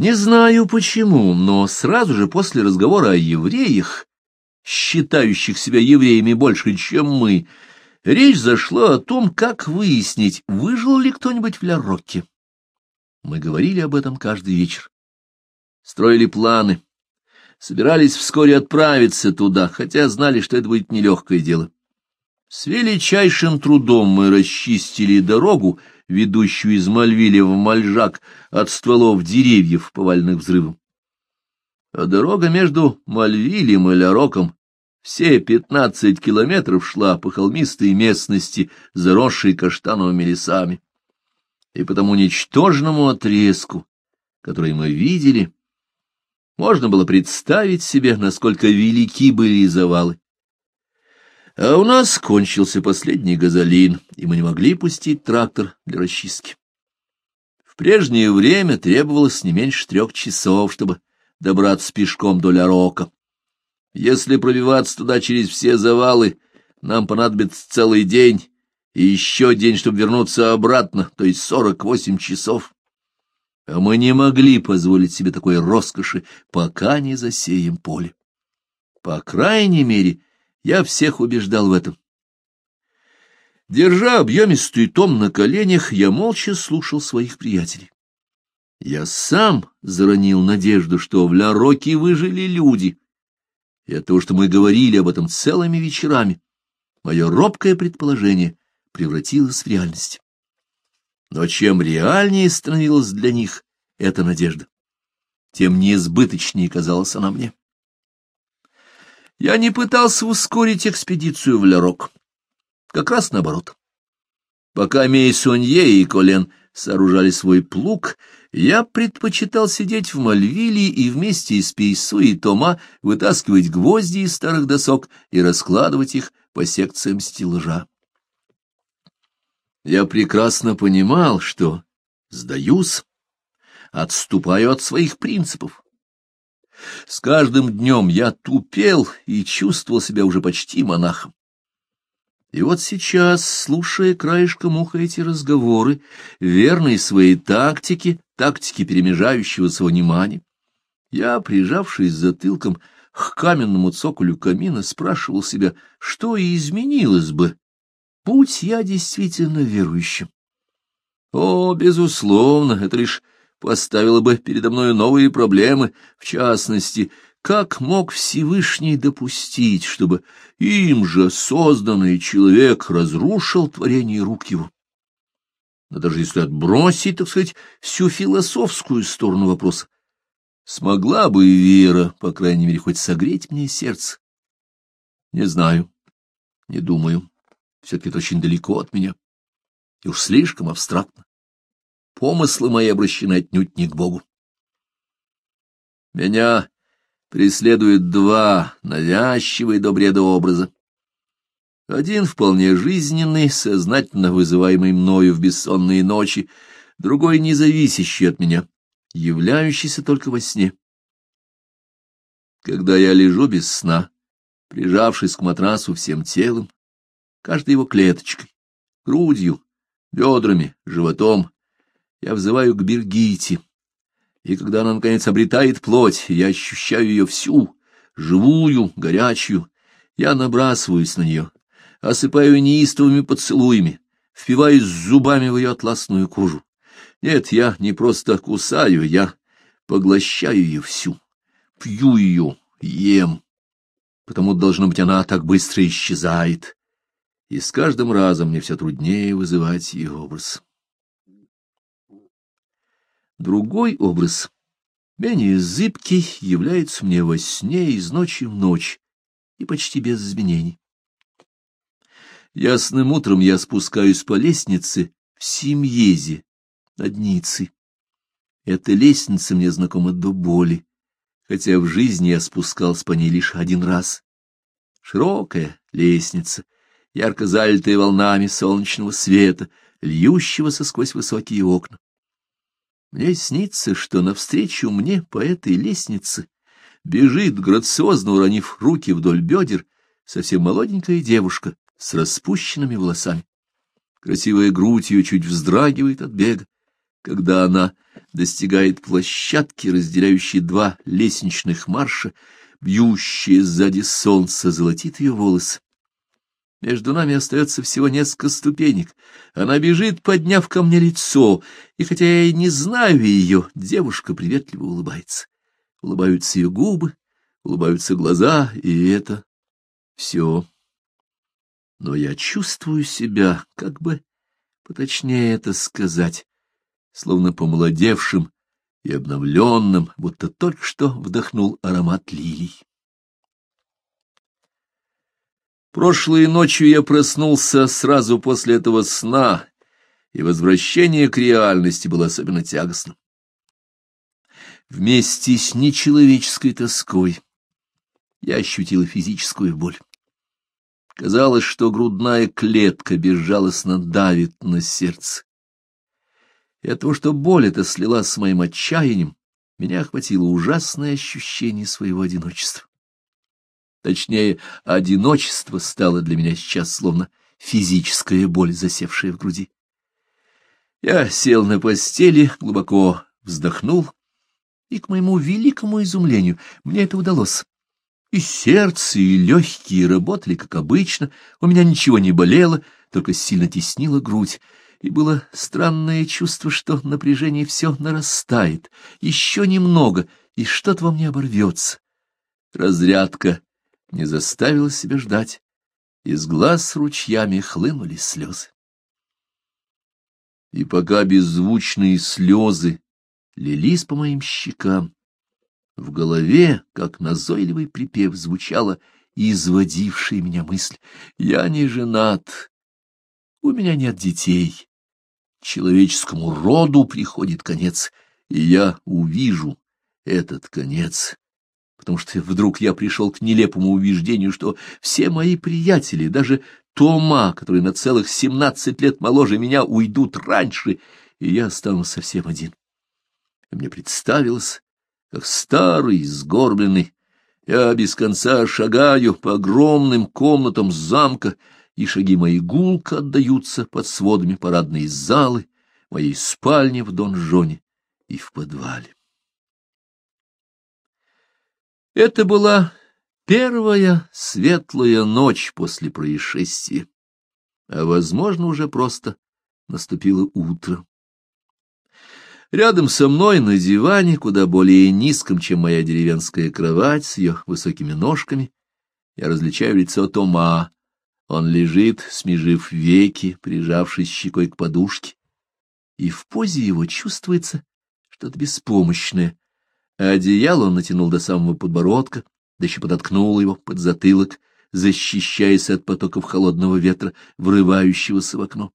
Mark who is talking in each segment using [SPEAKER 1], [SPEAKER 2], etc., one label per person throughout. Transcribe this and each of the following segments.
[SPEAKER 1] Не знаю почему, но сразу же после разговора о евреях, считающих себя евреями больше, чем мы, речь зашла о том, как выяснить, выжил ли кто-нибудь в Ля-Рокке. Мы говорили об этом каждый вечер. Строили планы. Собирались вскоре отправиться туда, хотя знали, что это будет нелегкое дело. С величайшим трудом мы расчистили дорогу ведущую из Мальвиля в Мальжак от стволов деревьев, поваленных взрывом. А дорога между Мальвилем и Ляроком все пятнадцать километров шла по холмистой местности, заросшей каштановыми лесами. И по тому ничтожному отрезку, который мы видели, можно было представить себе, насколько велики были завалы. А у нас кончился последний газолин, и мы не могли пустить трактор для расчистки. В прежнее время требовалось не меньше трех часов, чтобы добраться пешком до Лярока. Если пробиваться туда через все завалы, нам понадобится целый день и еще день, чтобы вернуться обратно, то есть сорок восемь часов. А мы не могли позволить себе такой роскоши, пока не засеем поле. По крайней мере, — я всех убеждал в этом. Держа объемистый том на коленях, я молча слушал своих приятелей. Я сам заронил надежду, что в Ля-Роке выжили люди, и от того, что мы говорили об этом целыми вечерами, мое робкое предположение превратилось в реальность. Но чем реальнее становилась для них эта надежда, тем неизбыточнее казалась она мне. Я не пытался ускорить экспедицию в Лерок. Как раз наоборот. Пока Мейсонье и Колен сооружали свой плуг, я предпочитал сидеть в Мальвиле и вместе с Пейсу и Тома вытаскивать гвозди из старых досок и раскладывать их по секциям стеллажа. Я прекрасно понимал, что сдаюсь, отступаю от своих принципов, с каждым днем я тупел и чувствовал себя уже почти монахом. И вот сейчас, слушая краешком уха эти разговоры, верные своей тактике, тактике перемежающегося внимания, я, прижавшись затылком к каменному цоколю камина, спрашивал себя, что и изменилось бы, Путь я действительно верующим. О, безусловно, это лишь поставила бы передо мною новые проблемы, в частности, как мог Всевышний допустить, чтобы им же созданный человек разрушил творение рук его? Но даже если отбросить, так сказать, всю философскую сторону вопроса, смогла бы Вера, по крайней мере, хоть согреть мне сердце? Не знаю, не думаю. Все-таки это очень далеко от меня и уж слишком абстрактно помыслы мои обращены отнюдь не к Богу. Меня преследуют два навязчивые до бреда образа. Один вполне жизненный, сознательно вызываемый мною в бессонные ночи, другой независящий от меня, являющийся только во сне. Когда я лежу без сна, прижавшись к матрасу всем телом, каждой его клеточкой, грудью, бедрами, животом, я взываю к Бергите. И когда она, наконец, обретает плоть, я ощущаю ее всю, живую, горячую, я набрасываюсь на нее, осыпаю неистовыми поцелуями, впиваюсь зубами в ее атласную кожу. Нет, я не просто кусаю, я поглощаю ее всю, пью ее, ем. Потому, должно быть, она так быстро исчезает. И с каждым разом мне все труднее вызывать ее образ. Другой образ, менее зыбкий, является мне во сне из ночи в ночь и почти без изменений. Ясным утром я спускаюсь по лестнице в Симьезе, над Ницей. Эта лестница мне знакома до боли, хотя в жизни я спускался по ней лишь один раз. Широкая лестница, ярко залитая волнами солнечного света, льющегося сквозь высокие окна. Мне снится, что навстречу мне по этой лестнице бежит, грациозно уронив руки вдоль бедер, совсем молоденькая девушка с распущенными волосами. Красивая грудь ее чуть вздрагивает от бега. Когда она достигает площадки, разделяющей два лестничных марша, бьющие сзади солнце золотит ее волосы. Между нами остается всего несколько ступенек. Она бежит, подняв ко мне лицо, и хотя я и не знаю ее, девушка приветливо улыбается. Улыбаются ее губы, улыбаются глаза, и это все. Но я чувствую себя, как бы поточнее это сказать, словно помолодевшим и обновленным, будто только что вдохнул аромат лилий. Прошлой ночью я проснулся сразу после этого сна, и возвращение к реальности было особенно тягостным. Вместе с нечеловеческой тоской я ощутил физическую боль. Казалось, что грудная клетка безжалостно давит на сердце. И от того, что боль эта слила с моим отчаянием, меня охватило ужасное ощущение своего одиночества. Точнее, одиночество стало для меня сейчас словно физическая боль, засевшая в груди. Я сел на постели, глубоко вздохнул, и, к моему великому изумлению, мне это удалось. И сердце, и легкие работали, как обычно, у меня ничего не болело, только сильно теснила грудь, и было странное чувство, что напряжение все нарастает, еще немного, и что-то во мне оборвется. Разрядка не заставила себя ждать. Из глаз ручьями хлынули слезы. И пока беззвучные слезы лились по моим щекам, в голове, как назойливый припев, звучала изводившая меня мысль. Я не женат, у меня нет детей. Человеческому роду приходит конец, и я увижу этот конец потому что вдруг я пришел к нелепому убеждению, что все мои приятели, даже Тома, который на целых семнадцать лет моложе меня, уйдут раньше, и я останусь совсем один. И мне представилось, как старый, сгорбленный, я без конца шагаю по огромным комнатам замка, и шаги мои гулко отдаются под сводами парадной залы, моей спальни в донжоне и в подвале. Это была первая светлая ночь после происшествия, а, возможно, уже просто наступило утро. Рядом со мной на диване, куда более низком, чем моя деревенская кровать с ее высокими ножками, я различаю лицо Тома. Он лежит, смежив веки, прижавшись щекой к подушке, и в позе его чувствуется что-то беспомощное, а одеяло он натянул до самого подбородка, да еще подоткнул его под затылок, защищаясь от потоков холодного ветра, врывающегося в окно.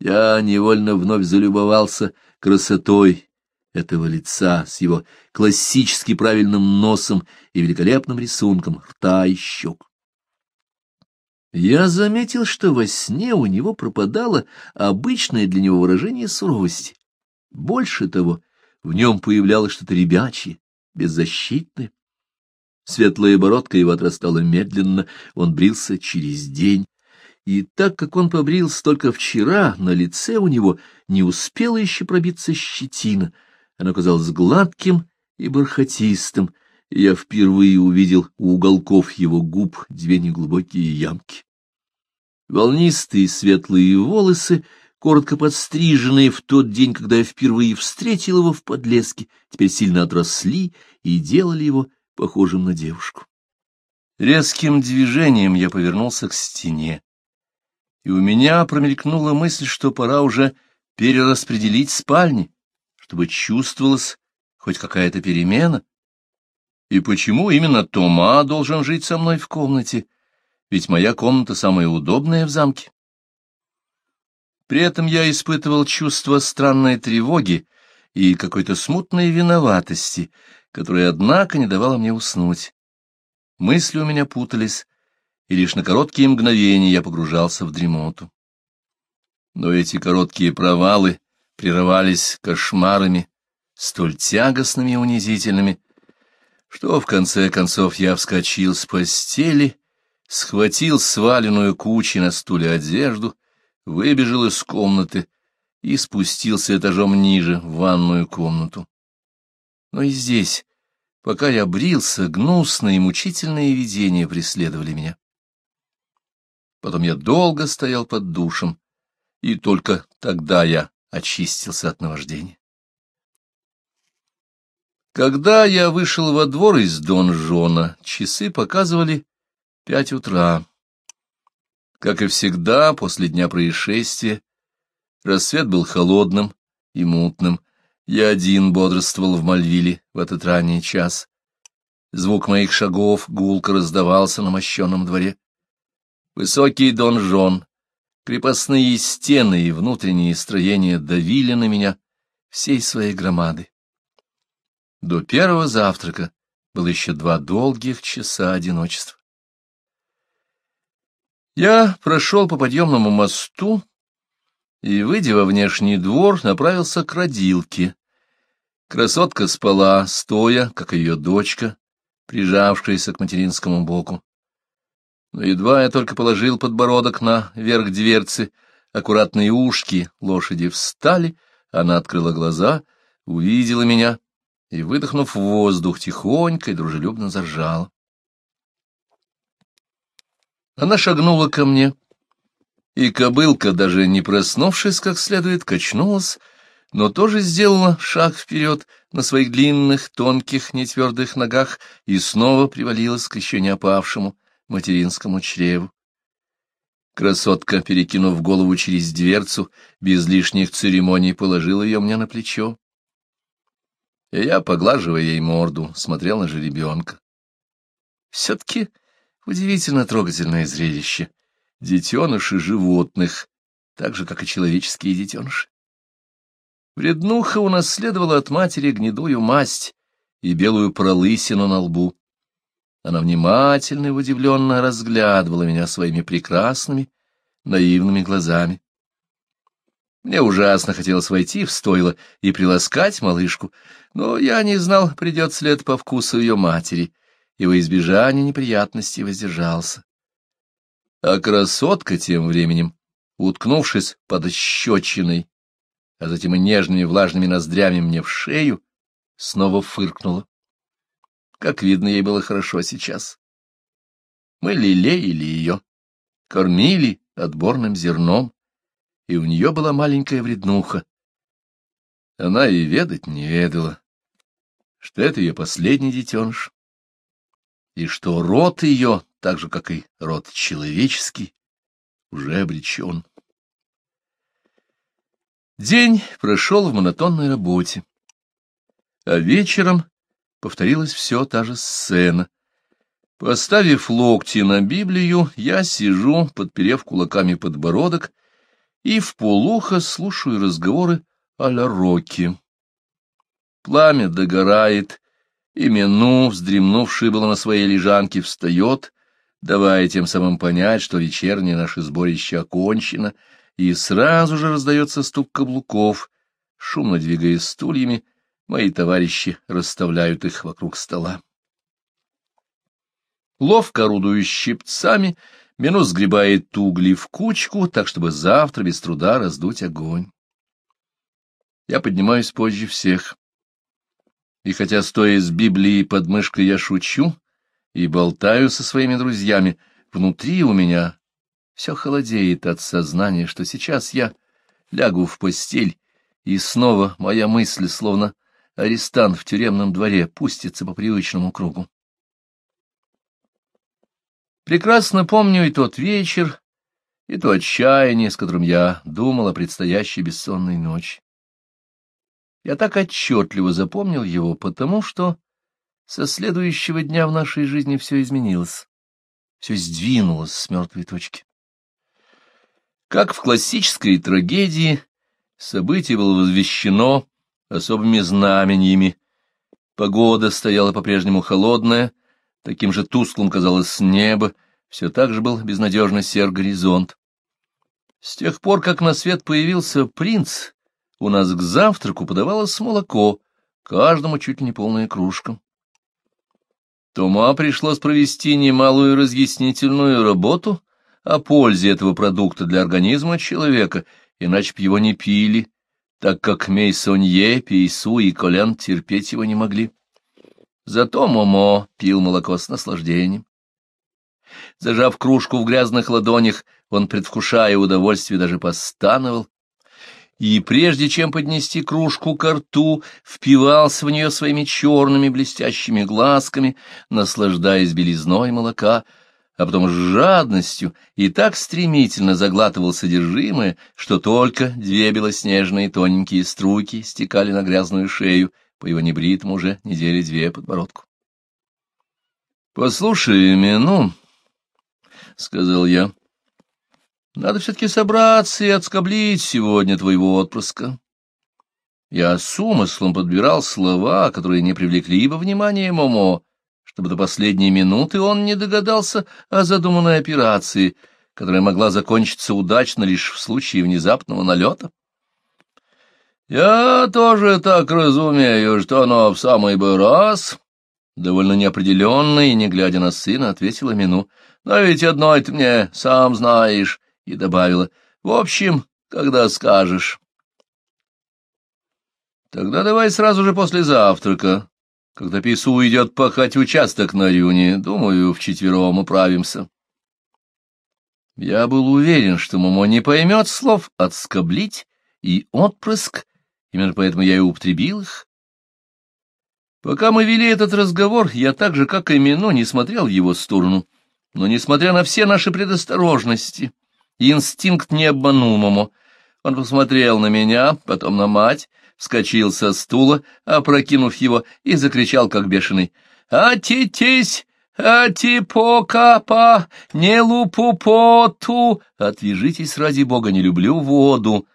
[SPEAKER 1] Я невольно вновь залюбовался красотой этого лица с его классически правильным носом и великолепным рисунком рта и щек. Я заметил, что во сне у него пропадало обычное для него выражение суровости. Больше того — в нем появлялось что-то ребячье, беззащитное. Светлая бородка его отрастала медленно, он брился через день. И так как он побрился только вчера, на лице у него не успела еще пробиться щетина. Оно казалось гладким и бархатистым, и я впервые увидел у уголков его губ две неглубокие ямки. Волнистые светлые волосы — коротко подстриженные в тот день, когда я впервые встретил его в подлеске, теперь сильно отросли и делали его похожим на девушку. Резким движением я повернулся к стене, и у меня промелькнула мысль, что пора уже перераспределить спальни, чтобы чувствовалась хоть какая-то перемена. И почему именно Тома должен жить со мной в комнате? Ведь моя комната самая удобная в замке. При этом я испытывал чувство странной тревоги и какой-то смутной виноватости, которая, однако, не давала мне уснуть. Мысли у меня путались, и лишь на короткие мгновения я погружался в дремоту. Но эти короткие провалы прерывались кошмарами, столь тягостными и унизительными, что в конце концов я вскочил с постели, схватил сваленную кучей на стуле одежду выбежал из комнаты и спустился этажом ниже, в ванную комнату. Но и здесь, пока я брился, гнусные и мучительные видения преследовали меня. Потом я долго стоял под душем, и только тогда я очистился от наваждения. Когда я вышел во двор из донжона, часы показывали пять утра. Как и всегда, после дня происшествия рассвет был холодным и мутным. Я один бодрствовал в Мальвиле в этот ранний час. Звук моих шагов гулко раздавался на мощенном дворе. Высокий донжон, крепостные стены и внутренние строения давили на меня всей своей громады. До первого завтрака было еще два долгих часа одиночества. Я прошел по подъемному мосту и, выйдя во внешний двор, направился к родилке. Красотка спала, стоя, как ее дочка, прижавшаяся к материнскому боку. Но едва я только положил подбородок на верх дверцы, аккуратные ушки лошади встали, она открыла глаза, увидела меня и, выдохнув воздух, тихонько и дружелюбно заржала. Она шагнула ко мне, и кобылка, даже не проснувшись как следует, качнулась, но тоже сделала шаг вперед на своих длинных, тонких, нетвердых ногах и снова привалилась к еще не опавшему материнскому чреву. Красотка, перекинув голову через дверцу, без лишних церемоний положила ее мне на плечо. И я, поглаживая ей морду, смотрел на жеребенка. Все-таки Удивительно трогательное зрелище. Детеныши животных, так же, как и человеческие детеныши. Вреднуха унаследовала от матери гнедую масть и белую пролысину на лбу. Она внимательно и удивленно разглядывала меня своими прекрасными, наивными глазами. Мне ужасно хотелось войти в стойло и приласкать малышку, но я не знал, придется ли это по вкусу ее матери — и во избежание неприятностей воздержался. А красотка тем временем, уткнувшись под щечиной, а затем и нежными влажными ноздрями мне в шею, снова фыркнула. Как видно, ей было хорошо сейчас. Мы лелеяли ее, кормили отборным зерном, и у нее была маленькая вреднуха. Она и ведать не ведала, что это ее последний детеныш и что род ее, так же, как и род человеческий, уже обречен. День прошел в монотонной работе, а вечером повторилась все та же сцена. Поставив локти на Библию, я сижу, подперев кулаками подбородок, и в полухо слушаю разговоры о Ля Роке. Пламя догорает, и Мину, вздремнувший было на своей лежанке, встает, давая тем самым понять, что вечернее наше сборище окончено, и сразу же раздается стук каблуков. Шумно двигаясь стульями, мои товарищи расставляют их вокруг стола. Ловко орудуя щипцами, Мину сгребает угли в кучку, так чтобы завтра без труда раздуть огонь. Я поднимаюсь позже всех. И хотя, стоя с Библией под мышкой, я шучу и болтаю со своими друзьями, внутри у меня все холодеет от сознания, что сейчас я лягу в постель, и снова моя мысль, словно арестант в тюремном дворе, пустится по привычному кругу. Прекрасно помню и тот вечер, и то отчаяние, с которым я думал о предстоящей бессонной ночи. Я так отчетливо запомнил его, потому что со следующего дня в нашей жизни все изменилось, все сдвинулось с мертвой точки. Как в классической трагедии, событие было возвещено особыми знамениями. Погода стояла по-прежнему холодная, таким же тусклым казалось небо, все так же был безнадежно сер горизонт. С тех пор, как на свет появился принц, у нас к завтраку подавалось молоко, каждому чуть ли не полная кружка. Тома пришлось провести немалую разъяснительную работу о пользе этого продукта для организма человека, иначе б его не пили, так как Мейсонье, Пейсу и Колян терпеть его не могли. Зато Момо пил молоко с наслаждением. Зажав кружку в грязных ладонях, он, предвкушая удовольствие, даже постановал, и, прежде чем поднести кружку ко рту, впивался в нее своими черными блестящими глазками, наслаждаясь белизной молока, а потом с жадностью и так стремительно заглатывал содержимое, что только две белоснежные тоненькие струйки стекали на грязную шею по его небритому уже недели две подбородку. — Послушай, Мину, — сказал я, — надо все-таки собраться и отскоблить сегодня твоего отпрыска. Я с умыслом подбирал слова, которые не привлекли бы внимания Момо, чтобы до последней минуты он не догадался о задуманной операции, которая могла закончиться удачно лишь в случае внезапного налета. «Я тоже так разумею, что оно в самый бы раз...» Довольно неопределенно и не глядя на сына, ответила Мину. «Но ведь одной ты мне сам знаешь и добавила, «В общем, когда скажешь». «Тогда давай сразу же после завтрака, когда Пейсу уйдет пахать участок на Рюне. Думаю, вчетвером управимся». Я был уверен, что Момо не поймет слов «отскоблить» и «отпрыск», именно поэтому я и употребил их. Пока мы вели этот разговор, я так же, как и Мино, не смотрел в его сторону, но, несмотря на все наши предосторожности, Инстинкт не обманул Маму. Он посмотрел на меня, потом на мать, вскочил со стула, опрокинув его, и закричал, как бешеный. «Отитись! Атипокапа! Не лупу поту, Отвяжитесь, ради бога, не люблю воду!»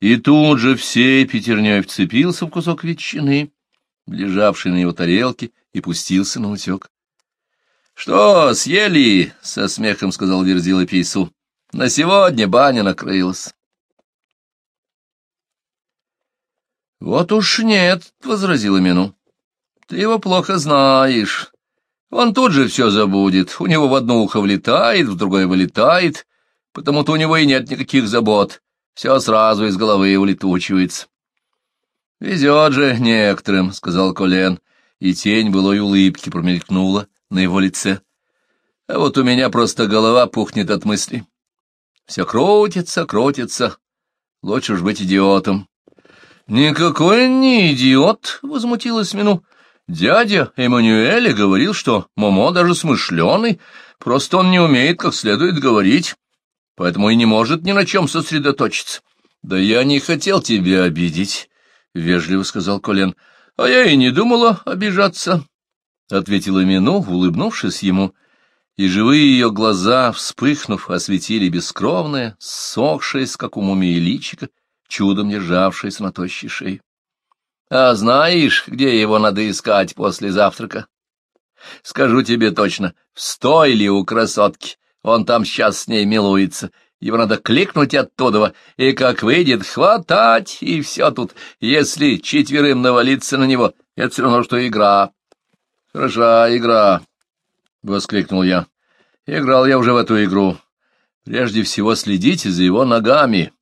[SPEAKER 1] И тут же всей пятерней вцепился в кусок ветчины, лежавший на его тарелке, и пустился на утек. — Что, съели? — со смехом сказал Верзила Пейсу. На сегодня баня накрылась. Вот уж нет, — возразила Мину. Ты его плохо знаешь. Он тут же все забудет. У него в одно ухо влетает, в другое вылетает, потому-то у него и нет никаких забот. Все сразу из головы улетучивается. — Везет же некоторым, — сказал Колен, и тень былой улыбки промелькнула на его лице. — А вот у меня просто голова пухнет от мыслей. Все крутится, крутится. Лучше уж быть идиотом. Никакой не идиот, — возмутилась Мину. Дядя Эммануэля говорил, что Момо даже смышленый, просто он не умеет как следует говорить, поэтому и не может ни на чем сосредоточиться. — Да я не хотел тебя обидеть, — вежливо сказал Колен. — А я и не думала обижаться, — ответила Мину, улыбнувшись ему. — и живые ее глаза, вспыхнув, осветили бескровное, сохшееся, как у мумии личика, чудом державшееся на тощей шее. — А знаешь, где его надо искать после завтрака? — Скажу тебе точно, в стойле у красотки, он там сейчас с ней милуется, его надо кликнуть оттуда, и как выйдет, хватать, и все тут. Если четверым навалиться на него, это все равно, что игра. — Хороша игра, — воскликнул я. «Играл я уже в эту игру. Прежде всего следите за его ногами.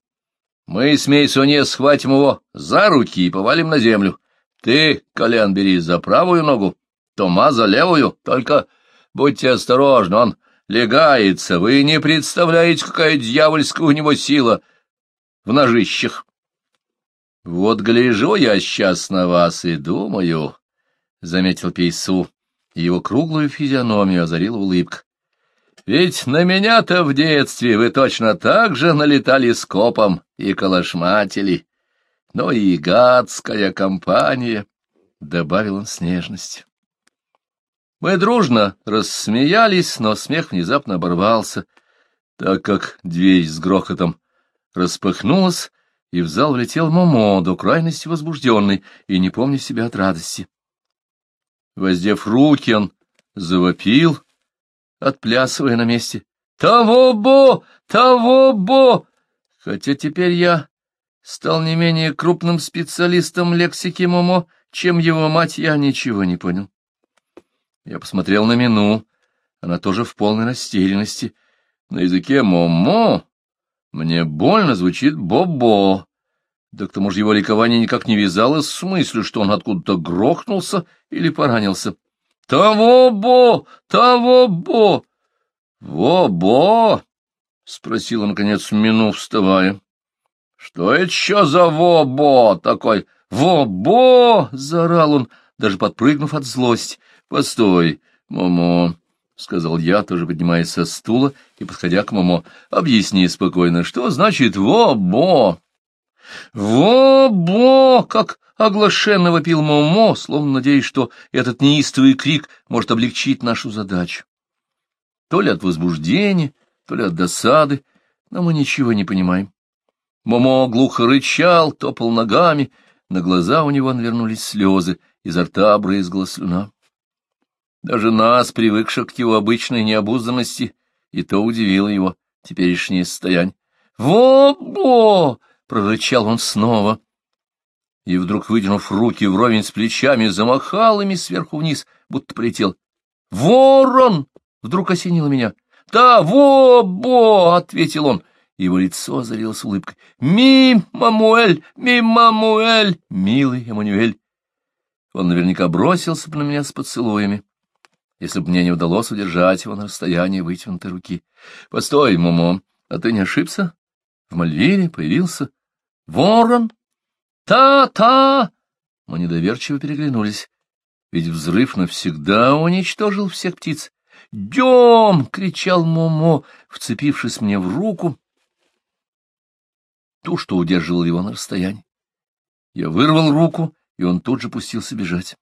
[SPEAKER 1] Мы с Мейсоне схватим его за руки и повалим на землю. Ты, Колян, бери за правую ногу, Тома за левую. Только будьте осторожны, он легается. Вы не представляете, какая дьявольская у него сила в ножищах». «Вот гляжу я сейчас на вас и думаю», — заметил Пейсу, его круглую физиономию озарила улыбка. «Ведь на меня-то в детстве вы точно так же налетали скопом и калашматили, ну и гадская компания», — добавил он с нежностью. Мы дружно рассмеялись, но смех внезапно оборвался, так как дверь с грохотом распахнулась, и в зал влетел Момо, до крайности возбужденный и не помня себя от радости. Воздев руки, он завопил, отплясывая на месте. «Того-бо! Того-бо!» Хотя теперь я стал не менее крупным специалистом лексики Момо, чем его мать, я ничего не понял. Я посмотрел на Мину, она тоже в полной растерянности. На языке Момо «мне больно» звучит «бобо», да к тому же его ликование никак не вязалось с мыслью, что он откуда-то грохнулся или поранился. «Того-бо! Того-бо! Во-бо!» — спросила, наконец, Мину, вставая. «Что это еще за во-бо такой? Во-бо!» — заорал он, даже подпрыгнув от злости. «Постой, Момо!» — сказал я, тоже поднимаясь со стула и подходя к Момо. — Объясни спокойно, что значит «во-бо»? «Во, бо!» — как оглашенный вопил Момо, словно надеясь, что этот неистовый крик может облегчить нашу задачу. То ли от возбуждения, то ли от досады, но мы ничего не понимаем. Момо глухо рычал, топал ногами, на глаза у него навернулись слезы, изо рта брызгала слюна. Даже нас, привыкших к его обычной необузданности, и то удивило его теперешнее состояние. «Во-бо!» прорычал он снова. И вдруг, вытянув руки вровень с плечами, замахал ими сверху вниз, будто полетел. «Ворон!» — вдруг осенило меня. «Да, во-бо!» — ответил он. Его лицо озарилось улыбкой. «Ми-мамуэль! Ми-мамуэль! Милый Эммануэль!» Он наверняка бросился бы на меня с поцелуями, если бы мне не удалось удержать его на расстоянии вытянутой руки. «Постой, Момо, а ты не ошибся? В Мальвиле появился Ворон! Та-та!» Мы недоверчиво переглянулись, ведь взрыв навсегда уничтожил всех птиц. «Дем!» — кричал Момо, вцепившись мне в руку, ту, что удерживал его на расстоянии. Я вырвал руку, и он тут же пустился бежать.